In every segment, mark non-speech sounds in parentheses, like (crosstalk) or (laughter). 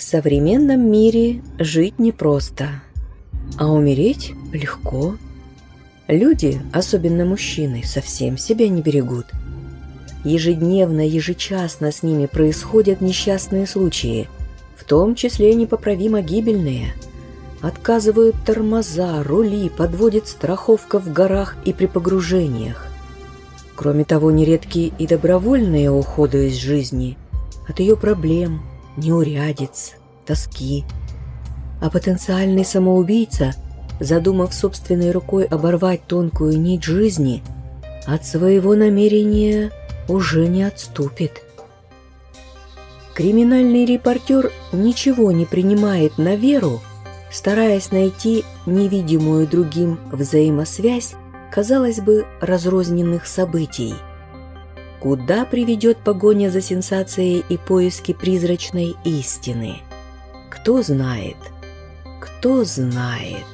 В современном мире жить непросто, а умереть легко. Люди, особенно мужчины, совсем себя не берегут. Ежедневно, ежечасно с ними происходят несчастные случаи, в том числе непоправимо гибельные. Отказывают тормоза, рули, подводит страховка в горах и при погружениях. Кроме того, нередки и добровольные уходы из жизни от ее проблем, неурядиц, тоски. А потенциальный самоубийца, задумав собственной рукой оборвать тонкую нить жизни, от своего намерения уже не отступит. Криминальный репортер ничего не принимает на веру, стараясь найти невидимую другим взаимосвязь, казалось бы, разрозненных событий. Куда приведет погоня за сенсацией и поиски призрачной истины? Кто знает? Кто знает?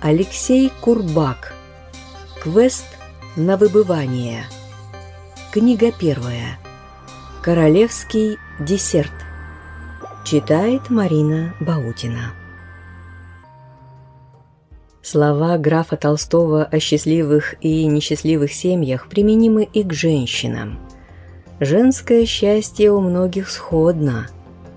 Алексей Курбак. Квест на выбывание. Книга первая. Королевский десерт. Читает Марина Баутина. Слова графа Толстого о счастливых и несчастливых семьях применимы и к женщинам. Женское счастье у многих сходно,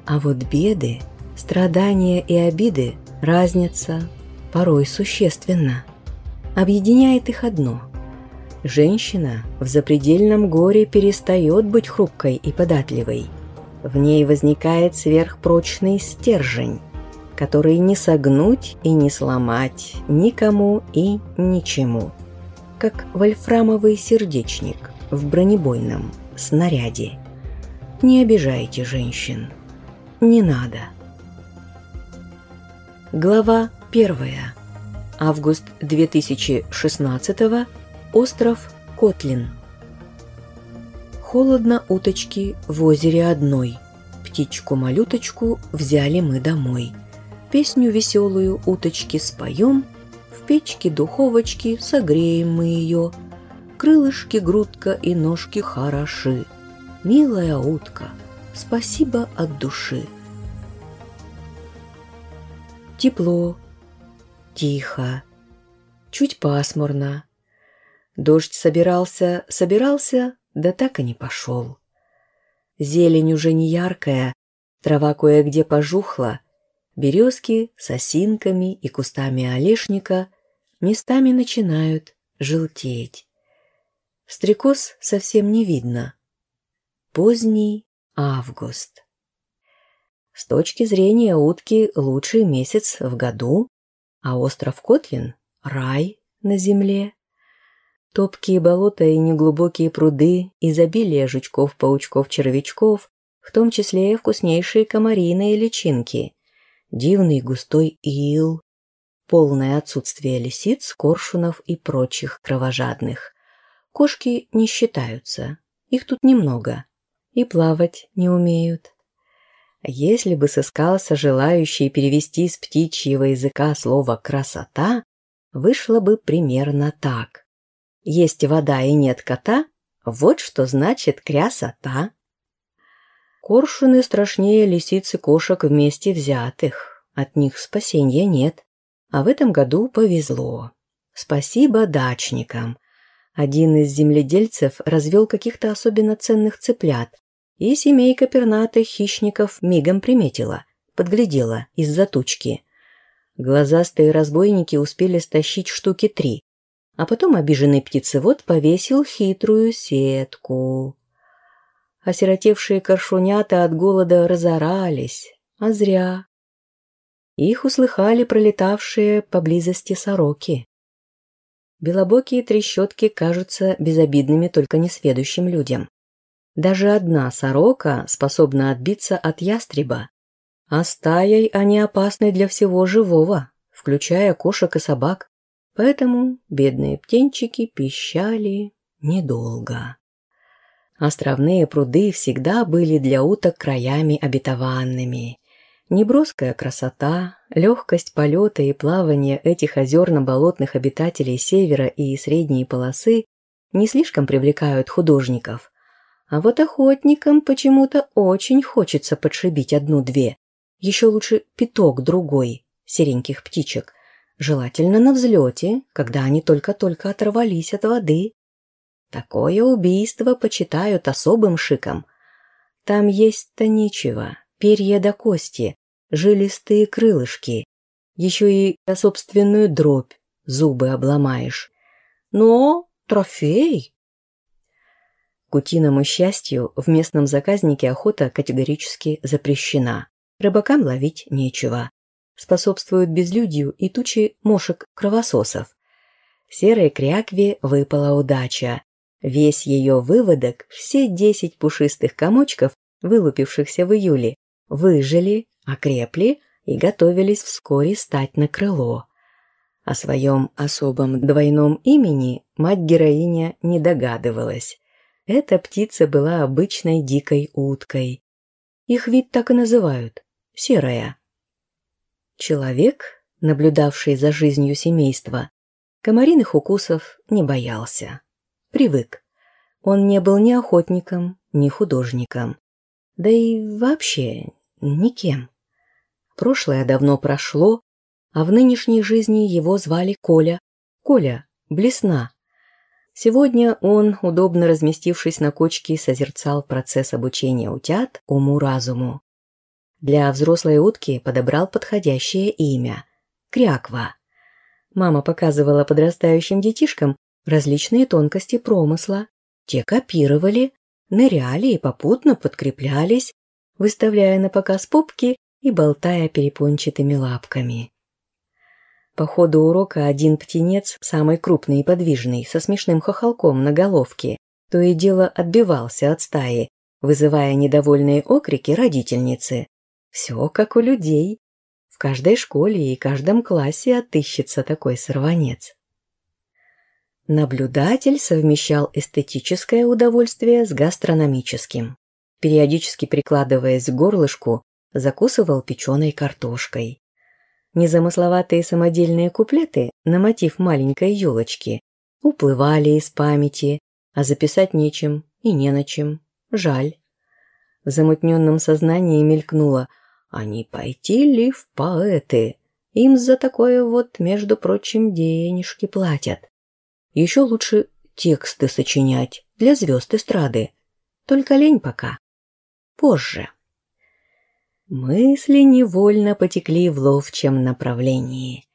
а вот беды, страдания и обиды разница порой существенно. Объединяет их одно – Женщина в запредельном горе перестает быть хрупкой и податливой. В ней возникает сверхпрочный стержень, который не согнуть и не сломать никому и ничему. Как вольфрамовый сердечник в бронебойном снаряде. Не обижайте женщин. Не надо. Глава 1. Август 2016 года Остров Котлин. Холодно уточки в озере одной. Птичку-малюточку взяли мы домой. Песню веселую уточки споем, В печке духовочки согреем мы ее. Крылышки, грудка и ножки хороши. Милая утка, спасибо от души. Тепло, тихо, чуть пасмурно. Дождь собирался, собирался, да так и не пошел. Зелень уже не яркая, трава кое-где пожухла, березки с осинками и кустами олешника местами начинают желтеть. Стрекоз совсем не видно. Поздний август. С точки зрения утки лучший месяц в году, а остров Котлин – рай на земле. Топкие болота и неглубокие пруды, изобилие жучков, паучков, червячков, в том числе и вкуснейшие комариные личинки, дивный густой ил, полное отсутствие лисиц, коршунов и прочих кровожадных. Кошки не считаются, их тут немного, и плавать не умеют. Если бы сыскался желающий перевести с птичьего языка слово «красота», вышло бы примерно так. Есть вода и нет кота, вот что значит крясота. Коршуны страшнее лисицы кошек вместе взятых. От них спасения нет. А в этом году повезло. Спасибо дачникам. Один из земледельцев развел каких-то особенно ценных цыплят, и семейка пернатых хищников мигом приметила, подглядела из-за тучки. Глазастые разбойники успели стащить штуки три, а потом обиженный птицевод повесил хитрую сетку. Осиротевшие коршунята от голода разорались, а зря. Их услыхали пролетавшие поблизости сороки. Белобокие трещотки кажутся безобидными только несведущим людям. Даже одна сорока способна отбиться от ястреба, а стаей они опасны для всего живого, включая кошек и собак. Поэтому бедные птенчики пищали недолго. Островные пруды всегда были для уток краями обетованными. Неброская красота, легкость полета и плавания этих озерно-болотных обитателей севера и средней полосы не слишком привлекают художников, А вот охотникам почему-то очень хочется подшибить одну-две. Еще лучше пяток другой сереньких птичек. Желательно на взлете, когда они только-только оторвались от воды. Такое убийство почитают особым шиком. Там есть-то нечего, перья до кости, жилистые крылышки, еще и собственную дробь зубы обломаешь. Но трофей. К утиному счастью, в местном заказнике охота категорически запрещена. Рыбакам ловить нечего. Способствуют безлюдью и тучи мошек-кровососов. Серой крякве выпала удача. Весь ее выводок, все десять пушистых комочков, вылупившихся в июле, выжили, окрепли и готовились вскоре стать на крыло. О своем особом двойном имени мать-героиня не догадывалась. Эта птица была обычной дикой уткой. Их вид так и называют – серая. Человек, наблюдавший за жизнью семейства, комариных укусов не боялся привык. Он не был ни охотником, ни художником. Да и вообще никем. Прошлое давно прошло, а в нынешней жизни его звали Коля. Коля, блесна. Сегодня он, удобно разместившись на кочке, созерцал процесс обучения утят уму-разуму. Для взрослой утки подобрал подходящее имя – Кряква. Мама показывала подрастающим детишкам, различные тонкости промысла. Те копировали, ныряли и попутно подкреплялись, выставляя на показ попки и болтая перепончатыми лапками. По ходу урока один птенец, самый крупный и подвижный, со смешным хохолком на головке, то и дело отбивался от стаи, вызывая недовольные окрики родительницы. Все как у людей. В каждой школе и каждом классе отыщется такой сорванец. Наблюдатель совмещал эстетическое удовольствие с гастрономическим. Периодически прикладываясь к горлышку, закусывал печеной картошкой. Незамысловатые самодельные куплеты на мотив маленькой елочки уплывали из памяти, а записать нечем и не на чем. Жаль. В замутненном сознании мелькнуло «А не пойти ли в поэты? Им за такое вот, между прочим, денежки платят». Еще лучше тексты сочинять для звезд эстрады. Только лень пока. Позже. Мысли невольно потекли в ловчем направлении.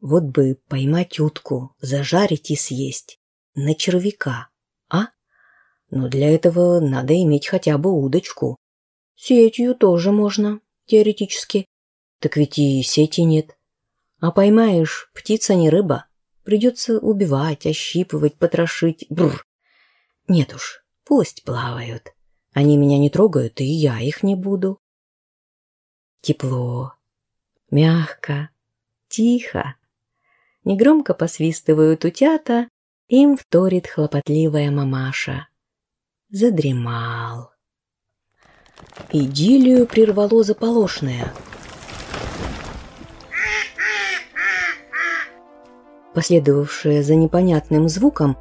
Вот бы поймать утку, зажарить и съесть. На червяка, а? Но для этого надо иметь хотя бы удочку. Сетью тоже можно, теоретически. Так ведь и сети нет. А поймаешь, птица не рыба. Придется убивать, ощипывать, потрошить. Бррр. Нет уж, пусть плавают. Они меня не трогают, и я их не буду. Тепло, мягко, тихо. Негромко посвистывают утята, им вторит хлопотливая мамаша. Задремал. Идиллию прервало заполошное – последовавшее за непонятным звуком,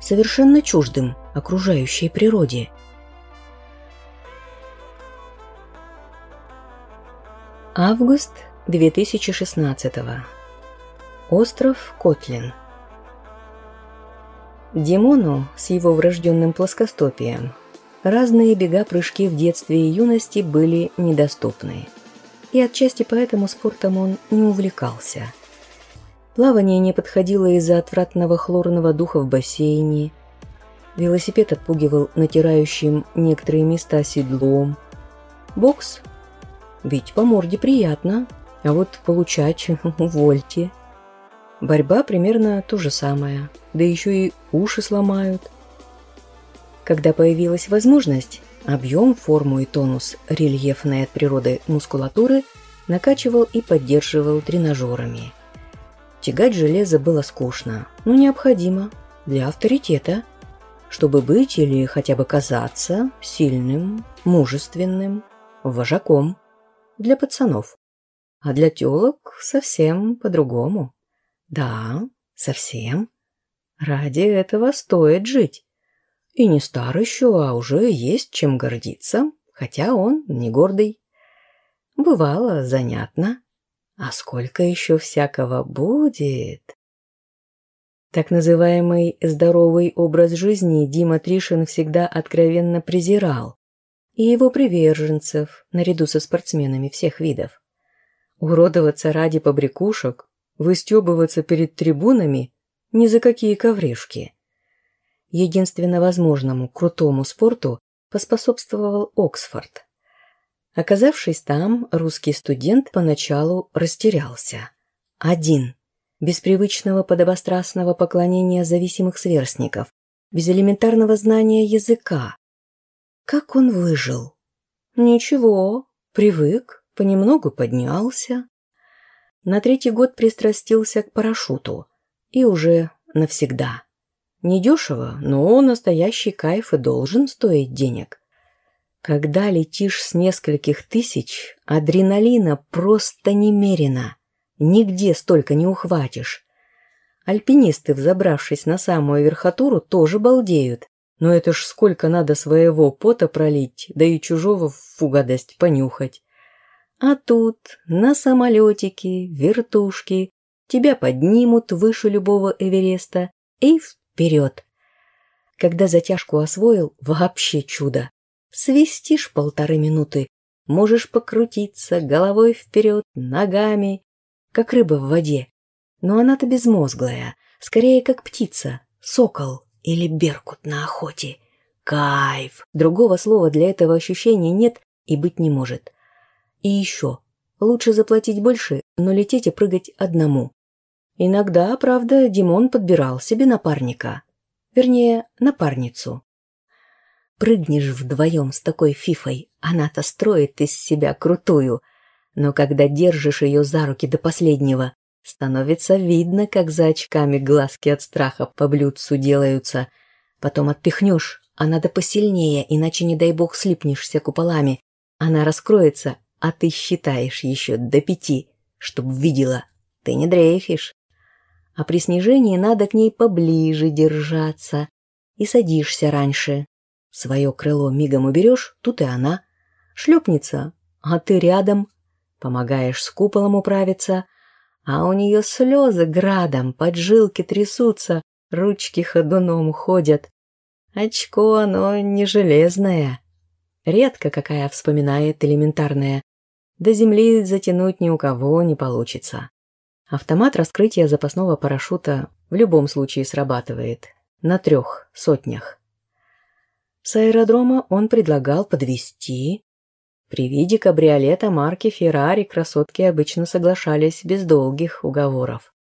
совершенно чуждым окружающей природе. Август 2016 Остров Котлин Димону с его врожденным плоскостопием разные бега-прыжки в детстве и юности были недоступны. И отчасти поэтому спортом он не увлекался – Плавание не подходило из-за отвратного хлорного духа в бассейне. Велосипед отпугивал натирающим некоторые места седлом. Бокс? Бить по морде приятно, а вот получать (laughs) – увольте. Борьба примерно то же самое, да еще и уши сломают. Когда появилась возможность, объем, форму и тонус рельефной от природы мускулатуры накачивал и поддерживал тренажерами – Тягать железо было скучно, но необходимо для авторитета, чтобы быть или хотя бы казаться сильным, мужественным, вожаком для пацанов. А для телок совсем по-другому. Да, совсем. Ради этого стоит жить. И не стар еще, а уже есть чем гордиться, хотя он не гордый. Бывало занятно. А сколько еще всякого будет? Так называемый здоровый образ жизни Дима Тришин всегда откровенно презирал. И его приверженцев, наряду со спортсменами всех видов. Уродоваться ради побрякушек, выстебываться перед трибунами ни за какие ковришки. Единственно возможному крутому спорту поспособствовал Оксфорд. Оказавшись там, русский студент поначалу растерялся. Один, без привычного подобострастного поклонения зависимых сверстников, без элементарного знания языка. Как он выжил? Ничего, привык, понемногу поднялся. На третий год пристрастился к парашюту. И уже навсегда. Недешево, но настоящий кайф и должен стоить денег. Когда летишь с нескольких тысяч, адреналина просто немерено. Нигде столько не ухватишь. Альпинисты, взобравшись на самую верхотуру, тоже балдеют. Но это ж сколько надо своего пота пролить, да и чужого в фугадость понюхать. А тут на самолетике, вертушки, тебя поднимут выше любого Эвереста и вперед. Когда затяжку освоил, вообще чудо. Свистишь полторы минуты, можешь покрутиться головой вперед, ногами, как рыба в воде. Но она-то безмозглая, скорее как птица, сокол или беркут на охоте. Кайф! Другого слова для этого ощущения нет и быть не может. И еще, лучше заплатить больше, но лететь и прыгать одному. Иногда, правда, Димон подбирал себе напарника. Вернее, напарницу. Прыгнешь вдвоем с такой фифой, она-то строит из себя крутую. Но когда держишь ее за руки до последнего, становится видно, как за очками глазки от страха по блюдцу делаются. Потом отпихнешь, а надо посильнее, иначе, не дай бог, слипнешься куполами. Она раскроется, а ты считаешь еще до пяти, чтоб видела. Ты не дрейфишь а при снижении надо к ней поближе держаться. И садишься раньше. Свое крыло мигом уберешь, тут и она. Шлепнется, а ты рядом. Помогаешь с куполом управиться, а у нее слезы градом, поджилки трясутся, ручки ходуном ходят. Очко оно не железное. Редко какая вспоминает элементарное. До земли затянуть ни у кого не получится. Автомат раскрытия запасного парашюта в любом случае срабатывает. На трех сотнях. С аэродрома он предлагал подвести. При виде кабриолета марки Феррари красотки обычно соглашались без долгих уговоров.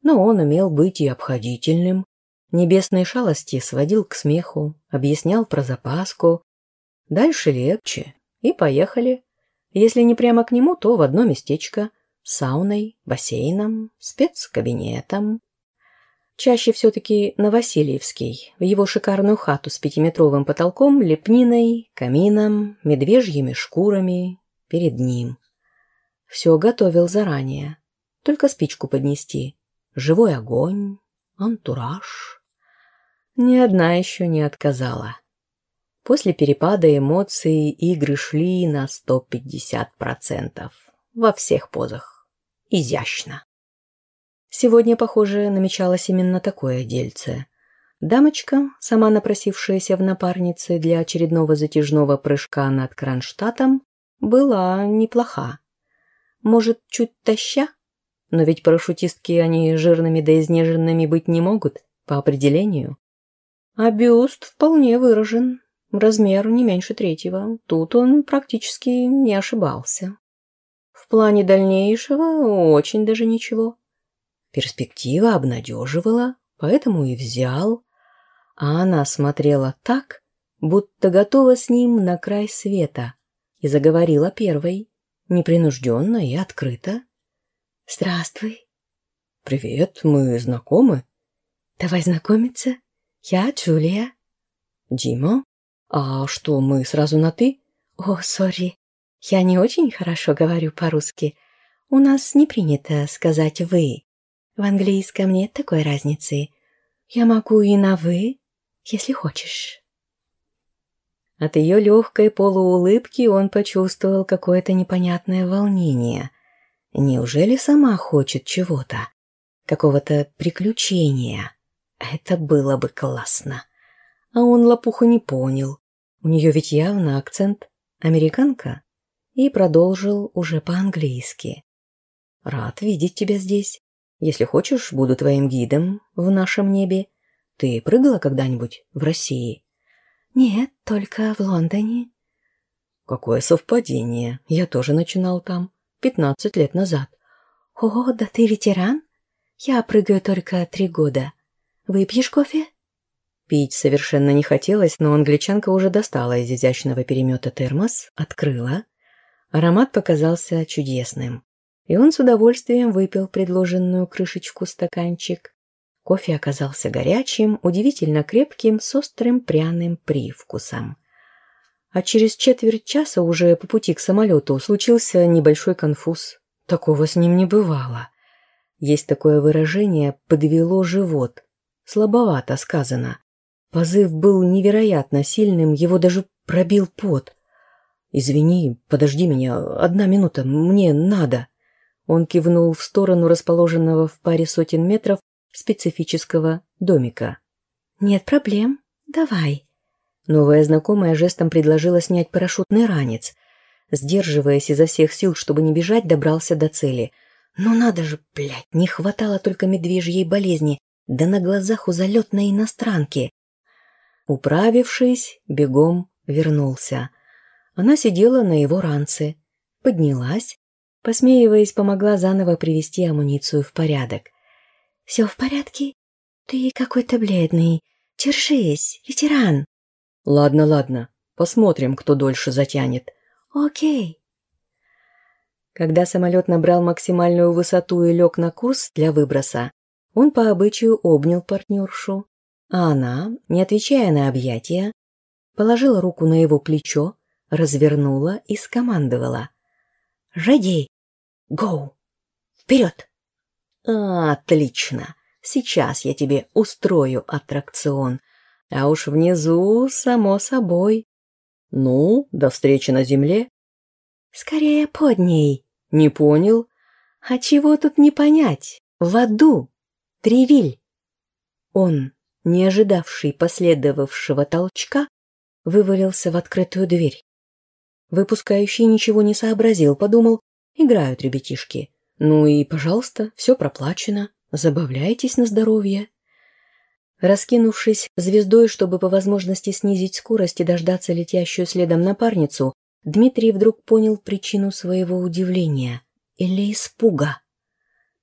Но он умел быть и обходительным. Небесные шалости сводил к смеху, объяснял про запаску. Дальше легче. И поехали. Если не прямо к нему, то в одно местечко – сауной, бассейном, спецкабинетом. Чаще все-таки на Васильевский, в его шикарную хату с пятиметровым потолком, лепниной, камином, медвежьими шкурами перед ним. Все готовил заранее, только спичку поднести. Живой огонь, антураж. Ни одна еще не отказала. После перепада эмоций игры шли на 150% во всех позах изящно. Сегодня, похоже, намечалось именно такое дельце. Дамочка, сама напросившаяся в напарнице для очередного затяжного прыжка над Кронштадтом, была неплоха. Может, чуть таща? Но ведь парашютистки они жирными да изнеженными быть не могут, по определению. А бюст вполне выражен. Размер не меньше третьего. Тут он практически не ошибался плане дальнейшего очень даже ничего. Перспектива обнадеживала, поэтому и взял. А она смотрела так, будто готова с ним на край света, и заговорила первой, непринужденно и открыто. «Здравствуй». «Привет, мы знакомы?» «Давай знакомиться. Я Джулия». «Дима? А что, мы сразу на «ты»?» «О, сори. Я не очень хорошо говорю по-русски. У нас не принято сказать «вы». В английском нет такой разницы. Я могу и на «вы», если хочешь. От ее легкой полуулыбки он почувствовал какое-то непонятное волнение. Неужели сама хочет чего-то? Какого-то приключения? Это было бы классно. А он лопуху не понял. У нее ведь явно акцент «американка» и продолжил уже по-английски. «Рад видеть тебя здесь. Если хочешь, буду твоим гидом в нашем небе. Ты прыгала когда-нибудь в России?» «Нет, только в Лондоне». «Какое совпадение. Я тоже начинал там. Пятнадцать лет назад». «О, да ты ветеран? Я прыгаю только три года. Выпьешь кофе?» Пить совершенно не хотелось, но англичанка уже достала из изящного перемета термос, открыла. Аромат показался чудесным, и он с удовольствием выпил предложенную крышечку стаканчик. Кофе оказался горячим, удивительно крепким, с острым пряным привкусом. А через четверть часа уже по пути к самолету случился небольшой конфуз. Такого с ним не бывало. Есть такое выражение «подвело живот». Слабовато сказано. Позыв был невероятно сильным, его даже пробил пот. «Извини, подожди меня, одна минута, мне надо». Он кивнул в сторону расположенного в паре сотен метров специфического домика. «Нет проблем, давай». Новая знакомая жестом предложила снять парашютный ранец. Сдерживаясь изо всех сил, чтобы не бежать, добрался до цели. «Ну надо же, блядь, не хватало только медвежьей болезни, да на глазах у залетной иностранки». Управившись, бегом вернулся. Она сидела на его ранце, поднялась, посмеиваясь, помогла заново привести амуницию в порядок. «Все в порядке? Ты какой-то бледный. Держись, ветеран!» «Ладно, ладно, посмотрим, кто дольше затянет». «Окей». Когда самолет набрал максимальную высоту и лег на курс для выброса, он по обычаю обнял партнершу, а она, не отвечая на объятия, положила руку на его плечо, развернула и скомандовала. «Ready! Go! Вперед!» «Отлично! Сейчас я тебе устрою аттракцион, а уж внизу, само собой. Ну, до встречи на земле». «Скорее под ней!» «Не понял?» «А чего тут не понять? В аду! Тревиль!» Он не ожидавший последовавшего толчка, вывалился в открытую дверь. Выпускающий ничего не сообразил, подумал, играют ребятишки. Ну и, пожалуйста, все проплачено, забавляйтесь на здоровье. Раскинувшись звездой, чтобы по возможности снизить скорость и дождаться летящую следом напарницу, Дмитрий вдруг понял причину своего удивления или испуга.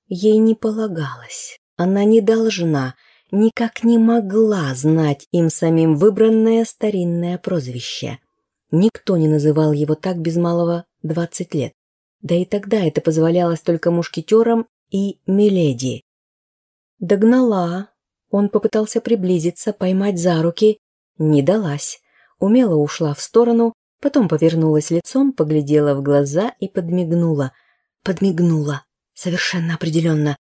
Ей не полагалось, она не должна, никак не могла знать им самим выбранное старинное прозвище. Никто не называл его так без малого двадцать лет. Да и тогда это позволялось только мушкетерам и миледи. Догнала. Он попытался приблизиться, поймать за руки. Не далась. Умело ушла в сторону, потом повернулась лицом, поглядела в глаза и подмигнула. Подмигнула. Совершенно определенно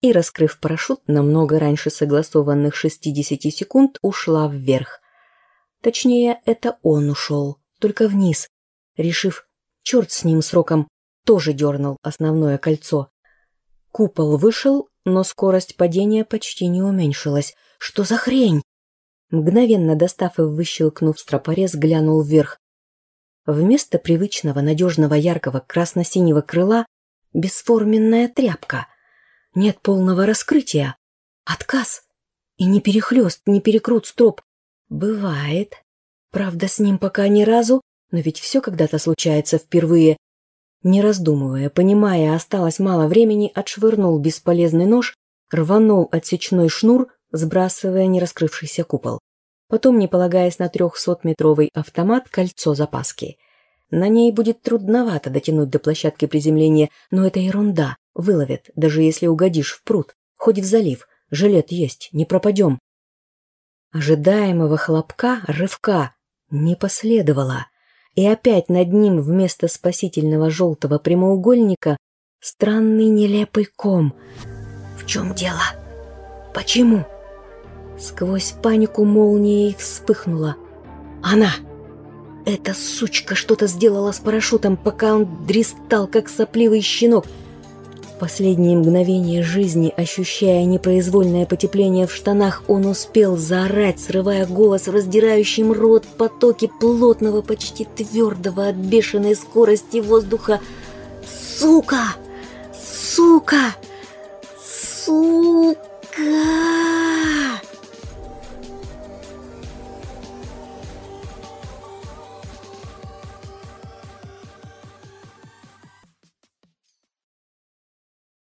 и, раскрыв парашют, намного раньше согласованных 60 секунд ушла вверх. Точнее, это он ушел, только вниз, решив, черт с ним сроком, тоже дернул основное кольцо. Купол вышел, но скорость падения почти не уменьшилась. Что за хрень? Мгновенно достав и выщелкнув стропорез, глянул вверх. Вместо привычного надежного яркого красно-синего крыла бесформенная тряпка — нет полного раскрытия. Отказ. И не перехлёст, не перекрут строп. Бывает. Правда, с ним пока ни разу, но ведь все когда-то случается впервые. Не раздумывая, понимая, осталось мало времени, отшвырнул бесполезный нож, рванул отсечной шнур, сбрасывая нераскрывшийся купол. Потом, не полагаясь на трехсотметровый автомат, кольцо запаски. На ней будет трудновато дотянуть до площадки приземления, но это ерунда. Выловят, даже если угодишь в пруд, хоть в залив. Жилет есть, не пропадем. Ожидаемого хлопка, рывка, не последовало. И опять над ним вместо спасительного желтого прямоугольника странный нелепый ком. В чем дело? Почему? Сквозь панику молнией вспыхнула. Она! Эта сучка что-то сделала с парашютом, пока он дристал, как сопливый щенок. Последние мгновения жизни, ощущая непроизвольное потепление в штанах, он успел заорать, срывая голос в раздирающем рот потоке плотного, почти твердого от бешеной скорости воздуха. «Сука! Сука! Сука!»